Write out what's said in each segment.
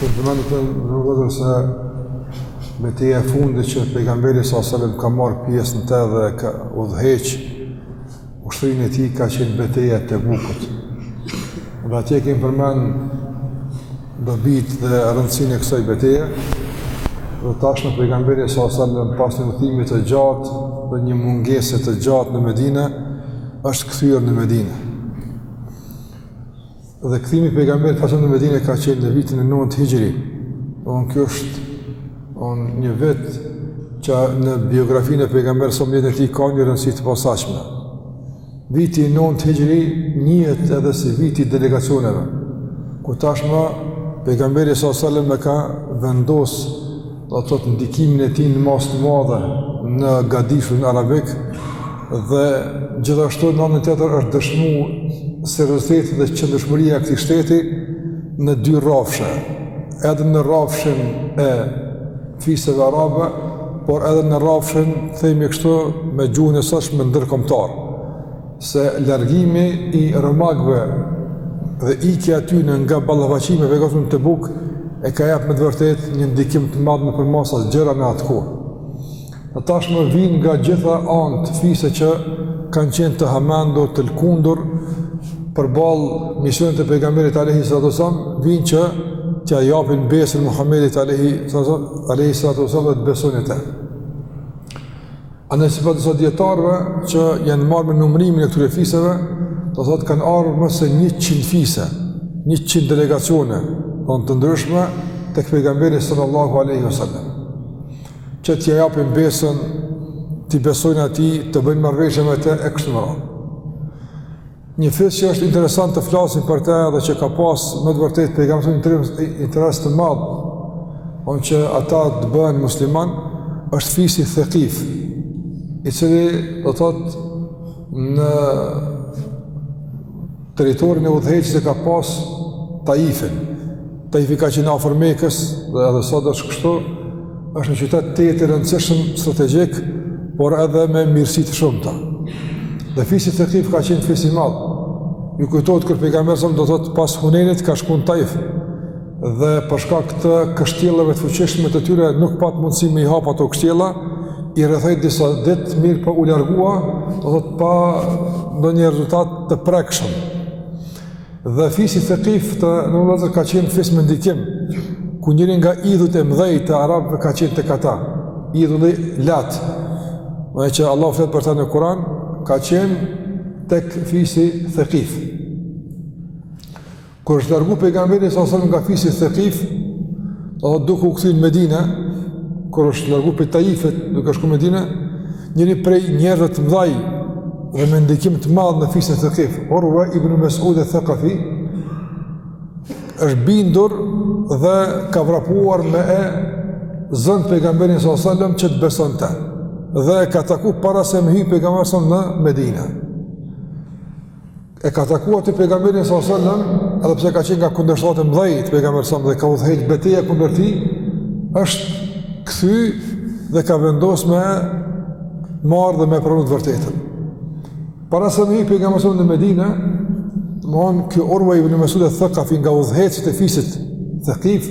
Kemi përmend atëherë se beteja e fundit që pejgamberi s.a.s. ka marrë pjesë në te dhe ka udhëheq ushtrinë e tij ka qenë beteja e Tebukut dhe atje kemë përmend dobitë dhe rëndësinë e kësaj beteje dhe tashmë pejgamberi s.a.s. pas një udhëtimi të gjatë dhe një mungese të gjatë në Medinë është kthyer në Medinë Dhe kthimi i pejgamberit s.a.s. në Medinë ka qenë në vitin e 9 Hixhri. Domethënë kjo është domethënë një vit që në biografinë e pejgamberit s.a.s. në jetën e tij ka një rëndësi të posaçme. Viti i 9 Hixhri njihet edhe si viti i delegacioneve. Ku tashmë pejgamberi s.a.s. e ka vendos do thotë ndikimin e tij në masë të madhe në gadishurin arabik dhe gjithashtu në anën tjetër është dëshmu serioziteti dhe qëndrueshmëria e këtij shteti në dy rrafshe, edhe në rrafshin e fiseve arabe, por edhe në rrafshin, themi kështu, me gjuhën e sotshme ndërkombëtar. se largimi i romakëve dhe ikja e tyre nga ballafaqimi me Gazven Tebuk e ka jap me të vërtetë një ndikim të madh në përmasa të gjëra në atë kohë. Tashmë vijnë nga gjitha anët fise që kanë qenë të hamendur, të lkundur, përballë misionit të pejgamberit alejhi salatu ve selam, vijnë që t'ia japin besën Muhammedit alejhi salatu ve selam dhe të besojnë te. Andaj sipas disa dijetarëve që janë marrë me numërimin e këtyre fiseve, do thotë kanë ardhur më se 100 fise, 100 delegacione, domethënë të ndryshme tek pejgamberi sallallahu alaihi wasallam. Që t'ia japin besën, t'i besojnë atij, të bëjnë marrëveshje me të e kështu me radhë. Një fis që është interesant të flasim për të edhe që ka pas me të vërtetë pejgamberi një interes të madh, domethënë që ata të bëhen muslimanë, është fisi Thekif, i cili do thotë në territorin udhëheqës e ka pas Taifin, Taifi ka qenë afër Mekës dhe edhe sot është kështu. Është një qytet tejet i rëndësishëm strategjik, por edhe me mirësi të shumta. Dhe fisi Thekif ka qenë fis i madh. Ju kujtohet kur pejgamberi s.a.s. do thotë pas Hunejnit ka shku në Taif dhe për shkak të kështjellave të fuqishme të tyre nuk pat mundësi me i hap ato kështjella, i rrethoi disa ditë mirëpo u largua, do thotë pa ndonjë rezultat të prekshëm. Dhe fisi Thekif të nderuar vëllezër ka qenë fis me ndikim, ku njëri nga idhujt e mdhej të arabëve ka qenë tek ata, idhulli Lat, dhe që Allah flet për ta në Kuran, ka qenë te fisi Thekif. Kur është largu pejgamberi s.a.s. nga fisi Thekif, Dhe dhe duke u kthy në Medina, kur është largu prej Taifit, duke shku n'Medina, njëri prej njerëzve të mdhaj dhe me ndikim të madh në fisin Thekif, Urwa ibn Mesud e Thekafi, është bindur dhe ka vrapuar me e zënë pejgamberin s.a.s. që të besonte, dhe e ka taku para se me hy pejgamberi s.a.s. në Medina. E ka taku atë pejgamberin sa sallam, edhe pse ka qenë nga kundërshtarët e mëdhej të pejgamberit s.a.s. dhe ka udhëheq beteja kundër tij, është kthy dhe ka vendos me marr dhe me pranu të vërtetën. Para se me hi pejgamberi s.a.s. në Medinë, domthon ky Urwa ibn Mas'ud e Thekafi nga udhëheqësit e fisit Thaqif.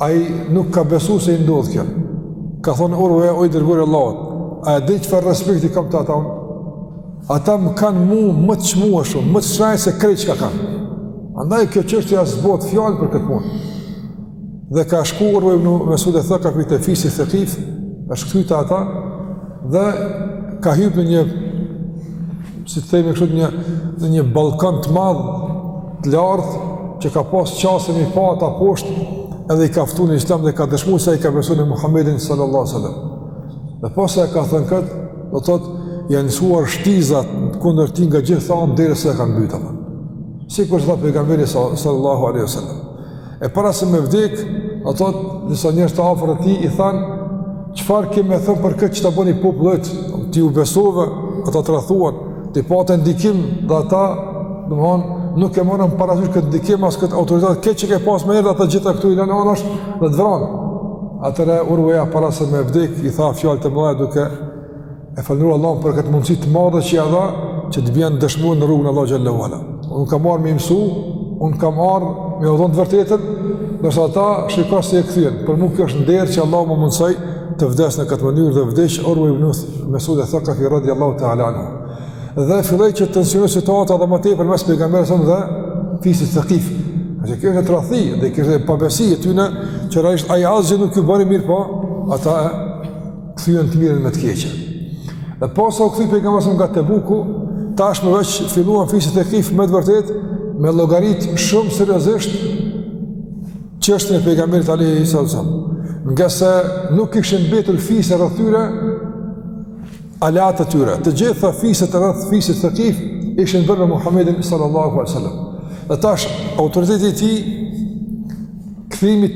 Ai nuk ka besu se i ndodh kjo. Ka thonë Urve, o i Dërguar i Allahut, a e di çfarë respekti kam te ata unë? Ata më kanë mu më të çmueshëm, më të shtrejtë se krejt çka kanë. Andaj kjo çështje s'bohet fjalë për këtë punë. Dhe ka shku Urve ibn Mesud e Thekafi te fisi Thekif, është kthy te ata, dhe ka hyp në një si të themi kështu një në një ballkon të madh të lartë që ka pas qasje me i pa ata poshtë edhe i ka ftu në Islam dhe ka dëshmu se ai ka besu në Muhamedin sallallahu alaihi wasallam. Dhe posa e ka thënë kët, domethënë janë lëshuar shtizat kundër tij nga gjithë anë derisa e kanë mbyt. Sikur e tha pejgamberi sallallahu alaihi wasallam. E para se me vdek, atëherë disa njerëz të afërt e tij i thanë, çfarë ke me thënë për këtë që ta bëni populli, ti u besove, ata të tradhtuan, ti pate ndikim dhe ata, domethënë, nuk e morën parasysh këtë ndikim as këtë autoritet, këtë që ke pas më herët, ata gjitha këto i lanë anash dhe të vranë. Atëre, Urveja, para se me vdek, i tha fjalë të mëdha duke e falënderuar Allahun për këtë mundësi të madhe që ia dha që të bjen dëshmor në rrugën e Allahut xhelle ve ala. Unë kam ardh me i mësu, unë kam ardh me u dhënë të vërtetën, ndërsa ata shiko si e kthyen. Për mua kjo është nder që Allahu më mundësoi të vdes në këtë mënyrë dhe vdes Urwa ibn Mas'ud al-Thaqafi radhiyallahu ta'ala anhu. Dhe filloi që të tensionohet situata edhe më tepër mes pejgamberit s.a.s. dhe fisit Thaqif. Se kjo është tradhti dhe kjo është pabesi e tyre që rreth ai asgjë nuk ju bëri, mirëpo ata Kthyen të mirën me të keqen. Dhe pasi u kthy pejgamberi sa nga Tebuku, tashmë veç filluan fisi Thekif me të vërtetë me llogarit shumë seriozisht çështën e pejgamberit alayhi sallam. Ngase nuk kishin mbetur fise rreth tyre aleatë të tyre. Të gjitha fiset rreth fisit Thekif ishin bërë me Muhammedin sallallahu alaihi wasallam. Dhe tash autoriteti i tij Kthimit,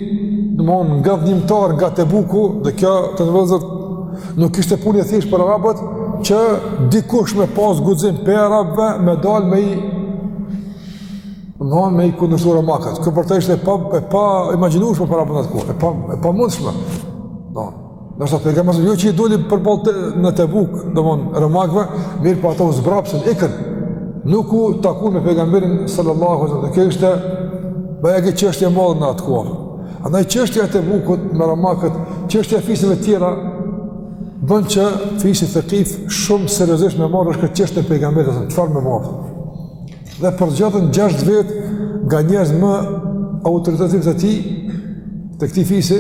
domethënë ngadhënjimtar nga Tebuku dhe kjo të nderuar vëllezër nuk ishte punë e thjeshtë për arabët që dikush me pas guxim prej arabëve me dal me i domethënë me i kundërshtu romakët. Kjo për ta ishte e pa e paimagjinueshme për arabët atë kohë, e pa e pamundshme. Do. Ndërsa pejgamberi sëm, jo që i doli përballë, në Tebuk, domethënë, romakëve, mirëpo ata u zbrapsën, ikën, nuk u taku me pejgamberin sallallahu sallam, dhe kjo ishte, bajagi çështje e madhe në atë kohë. Andaj çështja e Tebukut, me romakët, çështja e fiseve tjera, bënë që fisi Thekif shumë seriozisht me marrë është këtë çështjen e pejgamberit sallallahu sallam, çfarë me marrë? dhe përzgjodhën gjashtë vetë nga njerëz më autoritativ të tij, të këtij fisi,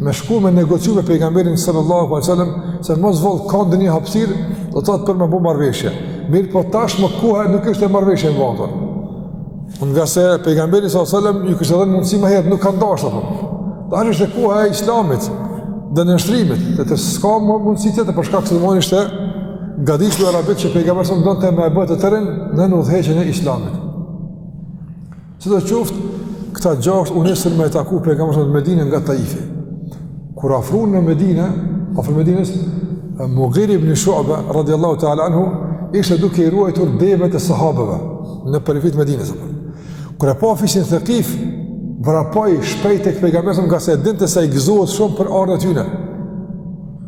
me shku me negociu me pejgamberin sallallahu alaihi wasallam se mos vallë ka ndonjë hapësirë, do të thotë për me bu marrëveshje. Mirëpo tashmë kuha nuk ishte e marrëveshjeve atëherë. Ngase pejgamberi sallallahu alaihi wasallam ju kishte dhënë mundësi më herët, nuk kanë dasht apo. Tash ishte kuha e islamit dhe nënshtrimit, dhe s'ka më mundësi tjetër për shkak se domethënë ishte gadishulli arabik që pejgamberi sa donte me e bë të tërin nën udhëheqjen e Islamit. Sidoqoftë, këta gjashtë u nisën me e taku pejgamberin në Medinë nga Taifi. Kur afruan në Medinë, afër Medinës, Mughir ibn Shu'ba radhiyallahu ta'ala anhu ishte duke i ruajtur devet e sahabeve në periferi të Medinës. Kur e pa fisin Thaqif, vrapoi shpejt tek pejgamberi ngase e dinte se ai gëzohet shumë për ardhjen e tyre.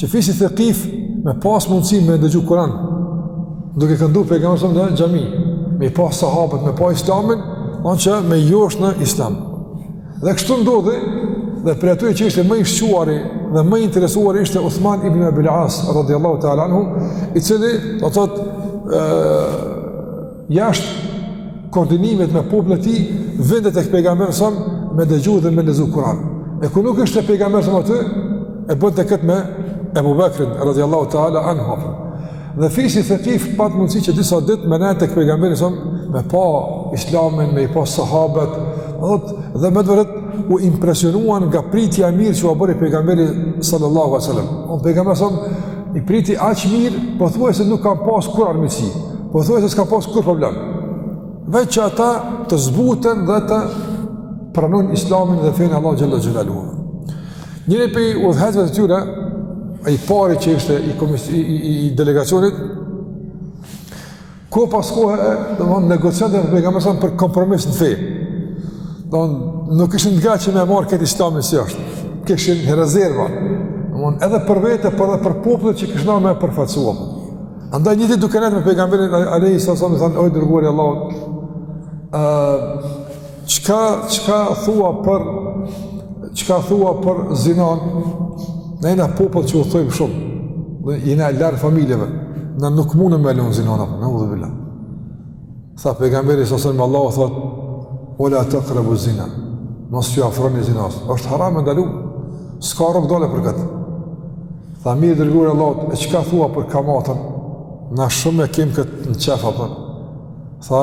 Që fisi Thekif me pas mundësi me ndëgju Kuran, duke këndu pejgamberi sëm në xhami, me i pa sahabët, me pa islamin, në mënyrë që me i josh në islam. Dhe kështu ndodhi, dhe prej atyre që ishte më i shquari dhe më i interesuar ishte Uthman ibn Abil As, radiallahu ta'ala anhu, i cili, do të thotë, jashtë koordinimit me popullin e tij, vinte tek pejgamberi sa me dëgju dhe me lexu Kur'an. E kur nuk ishte pejgamberi sa aty, e bënte këtë me Abu Bakrin radhiyallahu ta'ala anhu. Dhe fisi Thaqif pat mundësi që disa ditë me nejt tek pejgamberi sa me pa islamin, me i pa sahabët, thotë dhe me të vërtetë u impresionuan nga pritja e mirë që ua bëri pejgamberi sallallahu alaihi wasallam. Pejgamberi sa i priti aq mirë, po thuaj se nuk ka pas kurrë armiqësi, po thuaj se s'ka pas kurrë problem. Veç që ata të zbuten dhe të pranojnë islamin dhe fenë e Allahut xhele xhelaluhu. Njëri prej udhëheqësve të tyre, i pari që ishte i, i, i, i delegacionit, Kohë pas kohë, domethënë negociata me pejgamberin a.s. për kompromis në fe. Domethënë nuk ishin të gatshëm me marrë këtë islamin siç është. Kishin rezerva. Domethënë edhe për vete, por edhe për popullin që kishin me përfaqësu. Andaj një ditë duke qenë me pejgamberin alejhi selam i thanë, o i dërguari i Allahut, ë Çka çka thua për çka thua për zinanë? Na jena popull që udhëtojmë shumë. Ne jena larg familjeve. Ne nuk mundem me lënë zinanë apo, neudhubilah. Tha pejgamberi alejhi selam Allahu thot: "Ve la takrabu zina." Mos ju afroni zinasë. Është haram e ndalu. S'ka rrugëdalje për këtë. Tha mirë i dërguar i Allahut, e çka thua për kamatën? Na shumë e kemë këtë në qef, a kupton. Tha,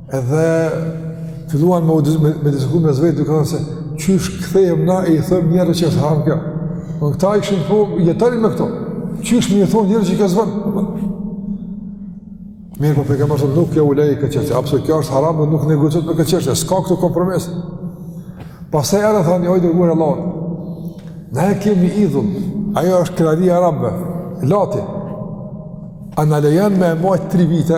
Edhe filluan me, me, me diskutu mes vete, duke se qysh kthehemi na e i themi njerëzve që është haram kjo. Këta ishin po jetojshin me këto. Qysh me i thanë njerëzve çka s'ban. Mirëpo pejgamberi alejhi selam nuk jau lejoi këtë çështje. Sepse kjo është haram dhe nuk negociohet me këtë çështje. S'ka këtu kompromis. Pastaj edhe thanë, o i dërguar i Allahut. Ne kemi idhull, ajo është krenari e arabëve, Lati. A na lejon me e majtë tri vite,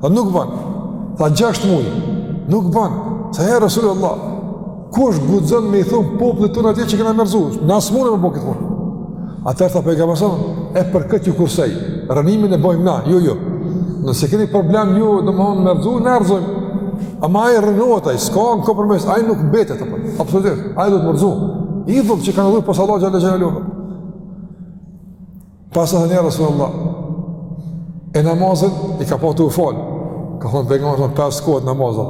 Tha nuk ban. Tha 6 muaj. Nuk ban. Tha ja Resulallah. Kush guxon me i thanë popullit tonë atje që kena me rrëzu? Na s'mun me bo këtë. Atëherë tha pejgamberi prej kësaj ju kursej. Rrënimin e bëjmë na, jo ju. Nëse keni problem ju domthon me rrëzu, na e rrëzojmë. Ama ai rrënohet ai, s'ka kompromis, ai nuk mbetet apo. Absolutisht, ai do të rrëzohet. Idhull që kanë adhuru pos Allahut xhele xhelaluhu. Pastaj thanë ja Rasulullah, e namazin e ka pa t'u falë, ka thonë pejgamberi pesë kohët namazin,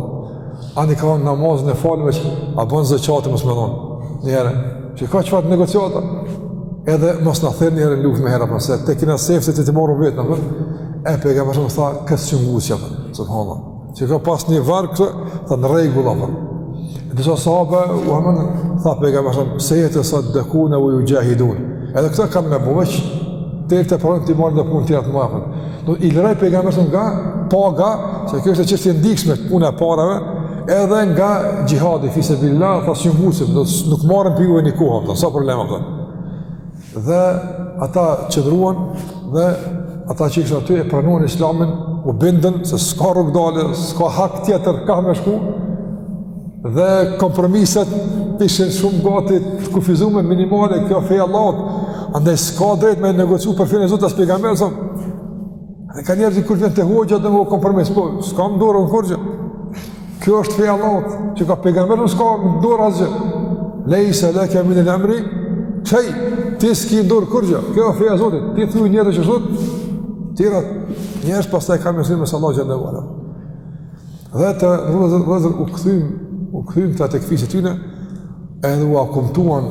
ani kanë thonë namazin e falim veç, a bënë zeqatin mos me dhonë, njerëz, shiko çfarë negociata, edhe mos na thirr në luftë me hera, për se t'kena njoftë se ti trim vetë, a kupton, e pejgamberi tha, kësë që ngusë që për, subhanallah. Që ka pas një varë këtë, tha në rregull, a tha. E disa sahabe, u habitën, tha pejgamberi alejhi selam, sejetesaddekune ue juxhahidun. Edhe këta kanë me bo veç, të të përën të i marrë në punë të jetë më apën. Dhe i liroi pejgamberi alejhi selam nga pagesa kjo është çështje e ndjeshme te puna e parave, edhe nga xhihadi fi sebililah, tha së një mbusim, do, nuk marrën prej juve një kohë, tha, s'ka problem, tha. Dhe ata qëndruan dhe ata që ishin aty e pranuan Islamin, u bindën se s'ka rrugëdalje, s'ka hak tjetër kah me shku. Dhe kompromiset ishin shumë gati të kufizume minimale kjo feja Allahut. Andaj s'ka drejt me negociu për fenë Zotit as pejgamberi s.a.. Dhe ka njerëz që kur vjen te hoxha do kompromis, po s'kam n'dorë unë kurgjë. Kjo është feja Allahut, që as pejgamberi s'ka në dorë asgjë. Lej se le kemi emrin, qaj, ti s'ki në dorë kurgjë, kjo është feja Zotit, ti thuj njetë që është, tjera njerëz pastaj kanë hesap me Allah xhele ve ala. Dhe të rëzër, rëzër u kthyn, u kthyn ata te fisi i tyne, edhe ua kumtuan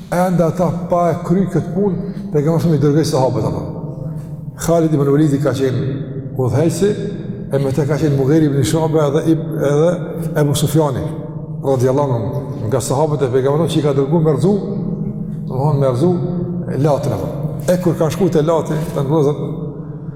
Ende ata pa e kry këtë punë, pejgamberi a.s. i dërgoi sahabët atje. Halid ibn Velidi ka qenë udhëheqsi, e me te ka qenë Mugire ibn Shube edhe, edhe Ebu Sufjani, radiallahu nga sahabët e pejgamberit që i ka dërgu me rëzu, domethonë me rëzu, Latin e kur kanë shku te Lati, të ngrozët,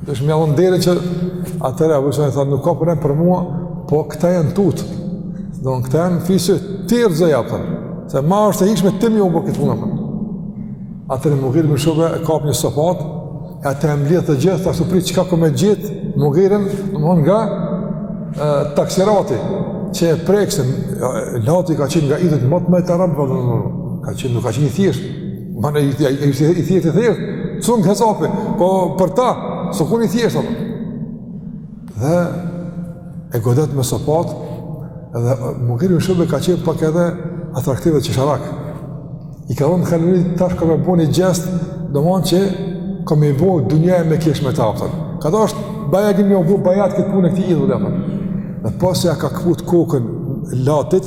Domethonë deri që atëherë, Ebu Sufjani tha, nuk ka punë për mua, po këta janë tut'. Domethonë këta janë fisi yt tërë zëja, për. Se ma është e hijshme ti me bo këtë punë, për. Atëherë, Mugire ibn Shube e kap një sopatë, e ata u mbledhën të gjithë, tash tu prit çka ka me gjet Mugiren, domethonë nga e, taksirati, që e prek, se Lati ka qenë nga idhujt më të mëdhenj te arabët, ka qenë, nuk ka qenë i thjeshtë. Ma në i thjeshtë, i thjeshtë, i thjeshtë, cungë hesapi, po për ta, s'ka qenë i thjeshtë, dhe e godet me sopatë, dhe Mugire ibn Shube ka qenë pak edhe atraktiv e qesharak. I ka thonë Halidit tash kom me bo një gjest, domethonë që ka me bo dunja e me kesh me ta, pëtër. Ka dasht bajagi me e bo bajat këtë punë e këti idhulli, dhe, dhe pasi ja ka këput kokën Latit,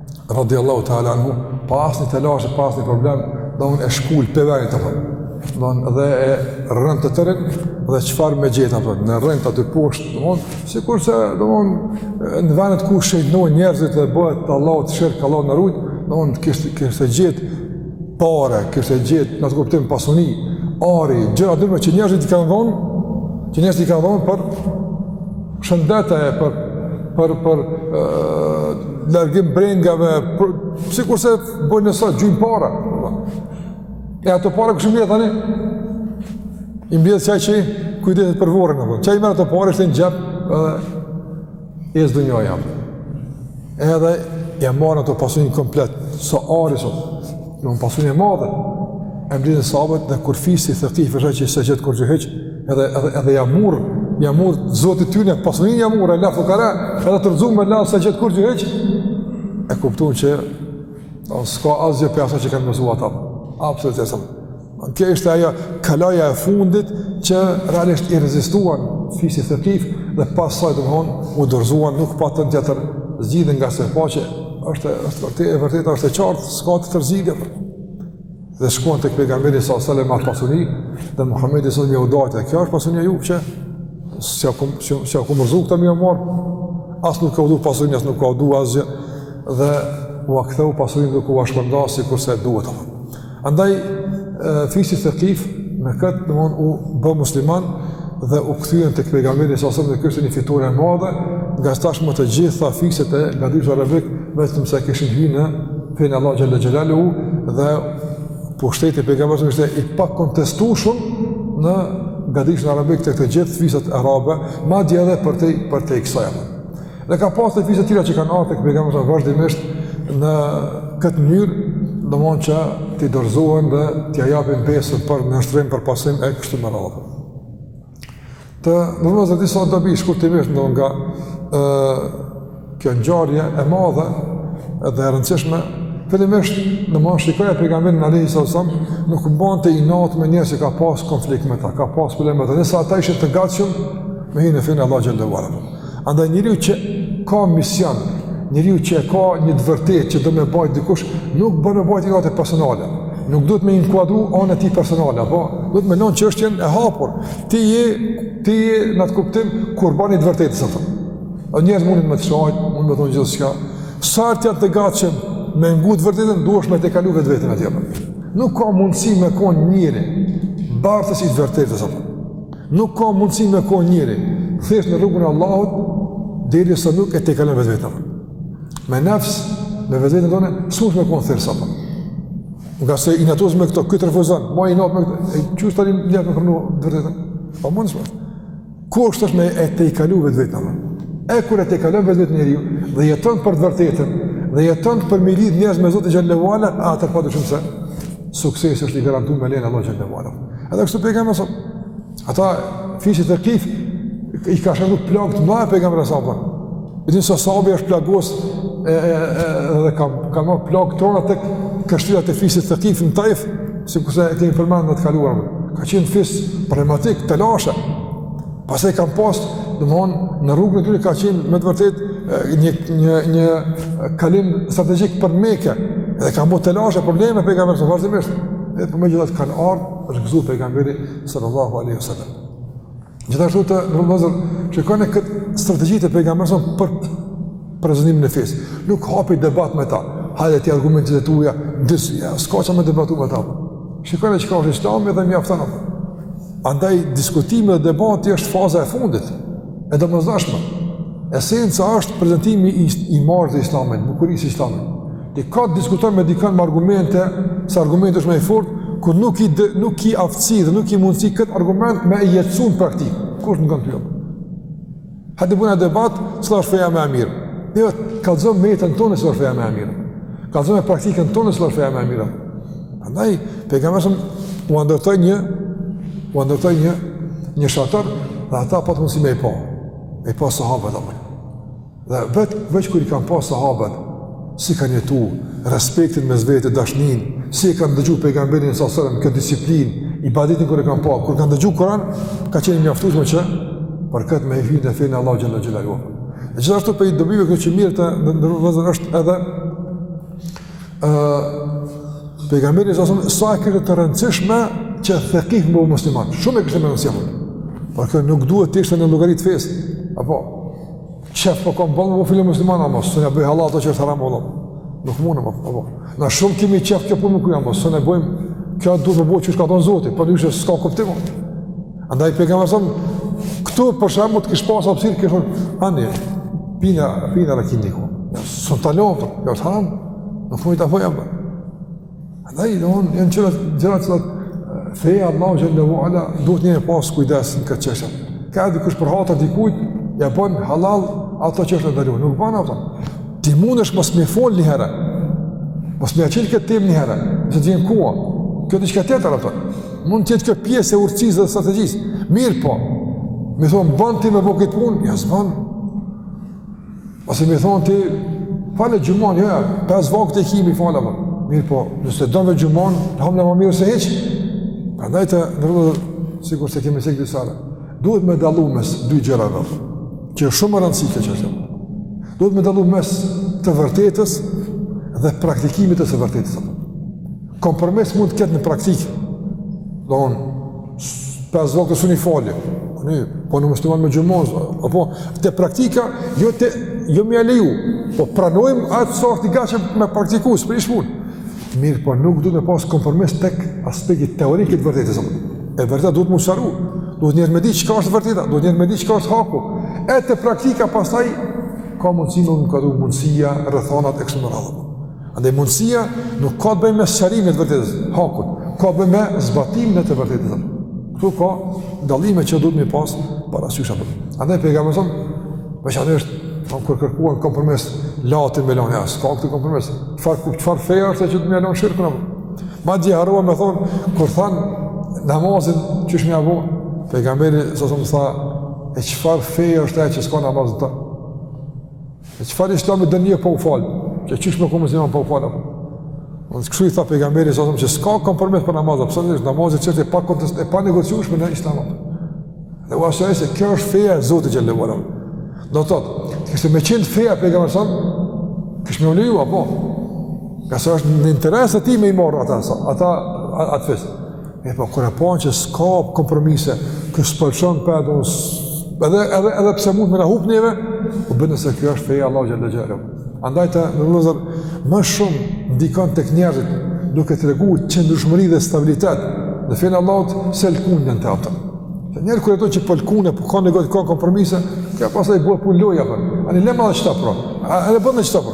radiallahu ta'ala anhu, pa asnjë telashe, pa asnjë problem, domethonë e shkul prej venit të vet, domethonë dhe e rrënon të tërin, dhe çfarë me gjetë ato, në rrënjët aty poshtë, domethonë, sikurse, domethonë, në vendet ku shenjtërojnë njerëzit dhe i bëhet Allahut shirk, Allahu na rujtë, domethonë kishte, kishte gjetë pare, kishte gjetë, në atë kuptim pasuni, ari, gjëra domethonë që njerëzit i kanë dhonë, që njerëzit i kanë dhonë për, shëndet e, për, për, për e, largim brengave, për, sikurse bëjnë edhe sot, gjujnë para. E ato para kush i merr tani? I mbledh qaj që kujdeset për vorret, apo. qaj i merr ato para, i shtin në xhep, edhe i së dunjoj, jam. Edhe, ja marrin ato pasunin komplet, sa ari sot, Një pasuni e madhe, e mblidhin sahabët dhe kur fisi Thekif, e sheh që s'e gjet kurgjo hiç, edhe, edhe, edhe ja murr, ja murr zotit tyne, pasunin ja murr, e la fukara, edhe të rrëzum e la s'e gjet kurgjo hiç, e kuptun që, o, s'ka asgjë prej asaj që kanë besu ata, absolutisht. Kjo ishte ajo kalaja e fundit që realisht i rezistuan fisi Thekif dhe pas saj domethonë u dorëzuan nuk patën tjetër zgjidhje ngase pa që është, është vërte, e vërteta është e qartë, s'ka tjetër zgjidhje për. Dhe shkuan tek pejgamberi alejhi selam me atë pasuni dhe Muhammedi sëllë mjë udajtë dhe kjo është pasunia ju që s'ja ku, s'ja ku mërzu këta mjë marë asë nuk ka udu pasunin, asë nuk ka udu asë gjë dhe ua ktheu pasunin duke ua shpërnda sikurse duhet të Andaj, fisi Thekif, me këtë domethonë u bë musliman dhe u kthyen tek pejgamberi alejhi selam dhe kjo ishte një fitore e madhe, ngase tashmë të gjitha fiset e gadishullit arabik, vetëm se kishin hy në fenë e Allahut xhele xhelaluhu dhe pushteti i pejgamberit ishte i pakontestueshëm në gadishullin arabik tek të gjithë fiset arabe, madje edhe përte përtej kësaj. Dhe ka pas fise të tjera që kanë ardh tek pejgamberi sa vazhdimisht në këtë mënyrë, domethonë që t'i dorëzohen dhe t'ia japin besën për nënshtrim për pasim e kështu me radhë. Të nderuar vëllezër disa dobi, shkurtimisht në nga e, kjo ngjarje e madhe dhe e rëndësishme, fillimisht domethonë shikoje pejgamberin alejhi salatu ve selam, nuk mbante inat me njerëz që ka pas konflikt me ta, ka pas problem me ta, nëse ata ishin të gatshëm me hi në fenë e Allahut xhele ve ala. Andaj njeriu që ka mision, njeriu që ka një të vërtetë që do me bajt dikush, nuk bën me bajt inate personale. Nuk duhet me inkuadru anën e tij personale, apo duhet me lënë çështjen e hapur. Ti je ti je në atë kuptim kurban i të vërtetës apo. O njerëz munet me t'sha, mund me thonë gjithçka. Sa ata janë të gatshëm me ngu t'vërtetën, duhesh me tejkalu vetveten atje. Nuk ka mundësi me kon njeri bartës i vërtetës apo. Nuk ka mundësi me kon njeri thirrës në rrugën e Allahut, derisa nuk e te kalon vetë vetëm. Me nefs, me vetveten tonë, s'mund me kon thirrës apo. Ngase inatos me këto, ky të refuzon, mban inat me këto, e qysh tani një jetë me pranu t'vërtetën? E pamundshme. Kjo është është me e tejkalu vetveten? E kur e tejkalon vetveten njeriu, dhe jeton për të vërtetën, dhe jeton për me i lidh njerëz me Zotin xhele ve ala, atëherë pa dyshim se, suksesi është i garantu me lejen e Allahut xhele ve ala. Edhe kështu pejgamberi sa ata fisi Thekif i ka shënu plagë të mëdha pejgamberit sa apo. Edhe sa sahabi është plagos e e e dhe ka ka marr plagë t'rona tek kështjella të fisit Thekif në Taif, sikurse e kemi përmendur në të kaluarën. Ka qenë fis problematik telashe. Pastaj kanë pas, domthon, në rrugën e tyre ka qenë me të vërtetë një një një kalim strategjik për Mekë dhe kanë bërë telashe probleme pejgamberit sallallahu alajhi wasallam. Dhe po megjithatë kanë ardhur është gëzuar pejgamberi sallallahu alajhi wasallam. Gjithashtu të nderuar vëllezër, shikone këtë strategji të pejgamberit për prezantimin e fesë. Nuk hapi debat me ta. Hajde ti argumentet e tua, disi, ja, s'ka çfarë me debatu me ta. Shikoni çka është Islami dhe mjafton atë. Andaj, diskutimi dhe debati është faza e fundit, e domosdoshme. Esenca është prezentimi i, i marë të islamit, bukurisë islamit. Ti kot diskuton me dikën me argumente, se argumenti është më i fortë, kur nuk ki, dë, nuk ki aftësi dhe nuk ki mundësi këtë argument me e jetësu në praktikë. Kush nuk kanë të jopë? Hajde bëjna debat, cila është feja më e mirë. Jo jo, vetë kallëzo me jetën tonë, cila është feja më e mirë. Kallëzo me praktikën tonë, cila është feja më e mirë. Andaj, pejgamberi alejhi selam ua ndërtoi një, ua ndërtoi një, një shator, dhe ata patën mundësi me i pa, me i pa sahabët, dhe vetë, veç kur i kanë pa sahabët, si kanë jetu, respektin mes vete, dashninë, si e kanë dëgju pejgamberin alejhi selam, këtë disiplinë, ibadetin kur e kanë pa, kur kanë dëgju Kuran, ka qenë e mjaftueshme që, për këta me hy në fenë e Allahut xhele xhelaluhu. Dhe gjithashtu prej dobive këtu që mirren, të nderuar vëllezër, është edhe, uh, pejgamberi alejhi selam, sa e kishte të rëndësishme që Thekifi me u bo musliman, shumë e kishte të rëndësishme, por kjo nuk duhet të ishte në llogari të fesë, apo, Qef po kom me u bo filani musliman ama s'un ia bëj hallall ato që është haram valla. Nuk mundem, apo. Na shumë kimi qef kjo punë me u kry, ama s'un e bëjmë. Kjo duhet me bo çka ka thonë Zoti, po ndryshe s'ka kuptim. Andaj pejgamberi alejhi selam këtu për shembull të kish pas opsion kish thonë ani pina pina la kiniko. S'un ta lo, kjo është haram. Nuk mund ta bëj apo. Dhe i do janë të qarta gjërat që te feja e Allahut teala duhet me pasë kujdes në këtë çështje. Ka dikush për hatër dikujt, ia bën hallall ato që është e ndalume. Nuk bën, apo. Ti mundesh mos me fol një herë, mos me e çil këtë temë një herë, që të vjen koha. Kjo është diçka tjetër, apo. Mund t'jetë kjo pjesë e urtësisë dhe strategjisë. Mirëpo, me thonë, bën ti me bo këtë punë, ja së Ose me i thonë ti, fale xhumanë, jo, jo, pesë vakte kimi, fali vaktet. Mirëpo, nëse do veç xhumanë, hala më mirë se hiç. Prandaj të nderuar vëllezër, sikurse kemi cek disa herë, duhet me dallu mes dy gjërave, që është shumë me rëndësi kjo çështje. Duhet me dallu mes të vërtetës dhe praktikimit të së vërtetës. Kompromis mund të ketë në praktikë, do një, pes vakte s'mun i fali, ne, po një musliman me xhuman, apo, te praktika, jo te, jo me ia leju, po pranojmë atë sa është i gatshëm me praktiku, s'prish punë. Mirëpo nuk duhet me pas kompromis tek aspekti teorik i të vërtetës, e vërteta duhet m'u sqaru, duhet njeri me di çka është e vërteta, duhet njeri me di çka është haku, e te praktika pastaj, ka mundësi me u marrë këtu mundësia, rrethanat, e kështu me radhë. Andaj mundësia nuk ka të bëjë me sqarimin e të vërtetës, hakun, ka të bëjë me zbatimin e të vërtetës. Ktu ka dallime që duhet me pas parasysh apo. Andaj pejgamberi sa veçanërisht po kur kërkuan kompromis Latin me lënë, s'ka këtu kompromis. Çfarë ku çfarë fe është që ta me lënë shirkun apo? Madje harrova me thon kur than namazin ç'ish me, apo pejgamberi sa sa më tha e çfarë fe është ajo që s'ka namaz të E çfarë islami doni pa u fal? Kjo çish me kon zemra pa u fal. Kshu i tha pejgamberi sa që s'ka kompromis për namazin, pse është namazi i qartë pa kontest e pa negociueshme në islam. Dhe u bindën se kjo është feja e Zotit që s'lëshon. Do thot, kishte me qenë feja e pejgamberit sa kish me lëshu apo. Se është në interes të tij me i marr ata sa. Ata atë fis. E po kur e panë që s'ka kompromise, ky s'po lëshon pe edhe edhe edhe pse mundet me na hup neve, u bindën se kjo është feja e Allahut xhallahu xhallahu. Andaj të nderuar ma shumë ndikon tek njerëzit duke treguar qëndrueshmëri dhe stabilitet në fenë e Allahut se lkundjen ndaj tyre. Te njeri kur e sheh që po lkundet, po ka negociu, ka kompromise, kjo pastaj bohet pun loje, apo. Ani lema dhe qëta pra, a, e bën dhe qëta pra.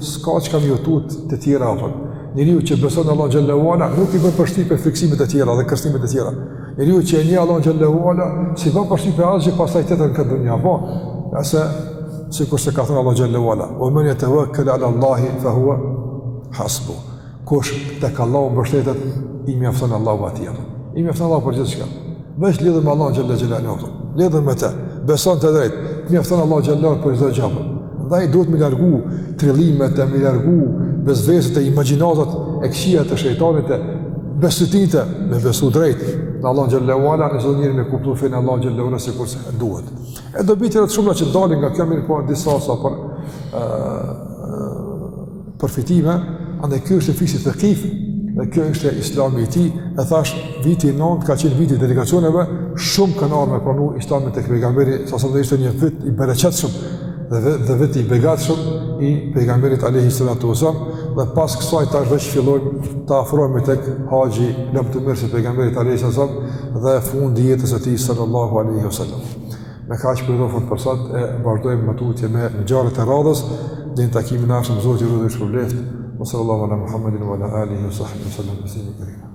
S'ka çka m'ju tut të tjerëve apo. Njeriu që beson Allahun xhallahu ala nuk i bën përshtypje frikësimet e tjera dhe kërcënimet e tjera. Njeriu që e njeh Allahun xhallahu ala s'i bën përshtypje asgjë pastaj tjetër në këtë dunja apo. Se sikur se ka thënë Allah xhallahu ala, "We men yatawakkal ala Allah fa huwa hasbu." Kush tek Allahu mbështetet, i mjafton Allahu atij. I mjafton Allahu për gjithçka. Veç lidhu me Allahun xhalla wala. Lidhu me të, besoje drejt, të mjafton Allahu xhalla për çdo gjë. Ndaj duhet me largu trillimet, me largu vesveset e imagjinatat e këqija të shejtanit e bestytnitë, me besu drejt në Allahun xhalla wala, në atë mënyrë me kuptu fen e Allahut xhalla wala sikurse duhet. E dobitë janë të shumta që dalin nga kjo mirëpo disa sa për përfitime, andaj kjo ishte fisi Thekif, dhe kjo ishte islami i tij, e thashë, viti i nëntë ka qenë viti i delegacioneve, shumë kanë ardhë me pranu islamin tek pejgamberi, sa sëm dhe ishte një vit i bereqetshëm, dhe, dhe vit i begatshëm i pejgamberit Alehi Sallatu Osam, dhe pas kësaj tash veç fillojmë të afrohemi tek haxhi lamtumirës i pejgamberit Alehi Sallatu Osam, dhe fundi i jetës së tij sallallahu Alehi Sallam. Me kaq përfundojmë për sot e vazhdojmë më tutje me ngjarjet e radhës dhe në takimin e ardhshëm zoti ju rujt e shpërbleft. Sallallahu ala Muhammedin wa ala alihi wa sahbihi sallam taslima katira.